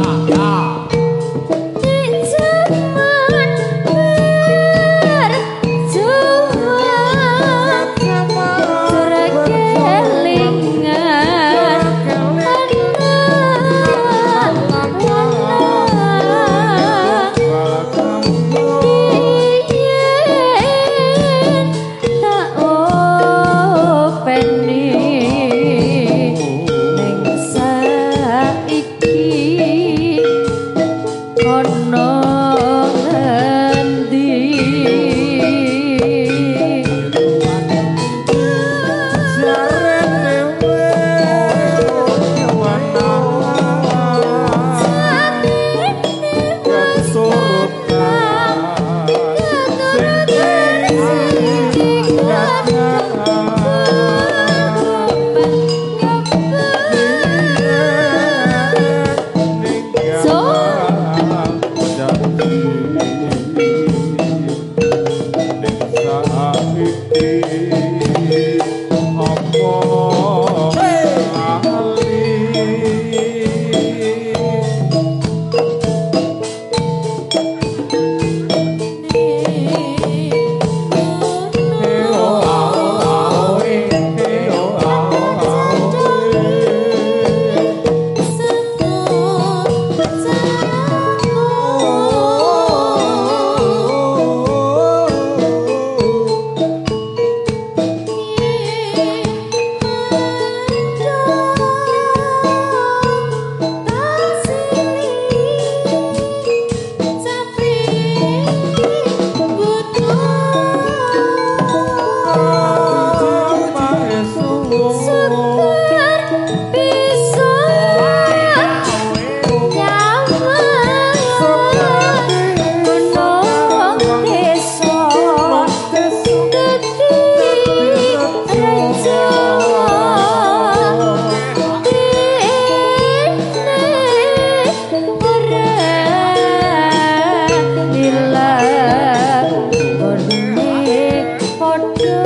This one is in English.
yeah, yeah. Oh,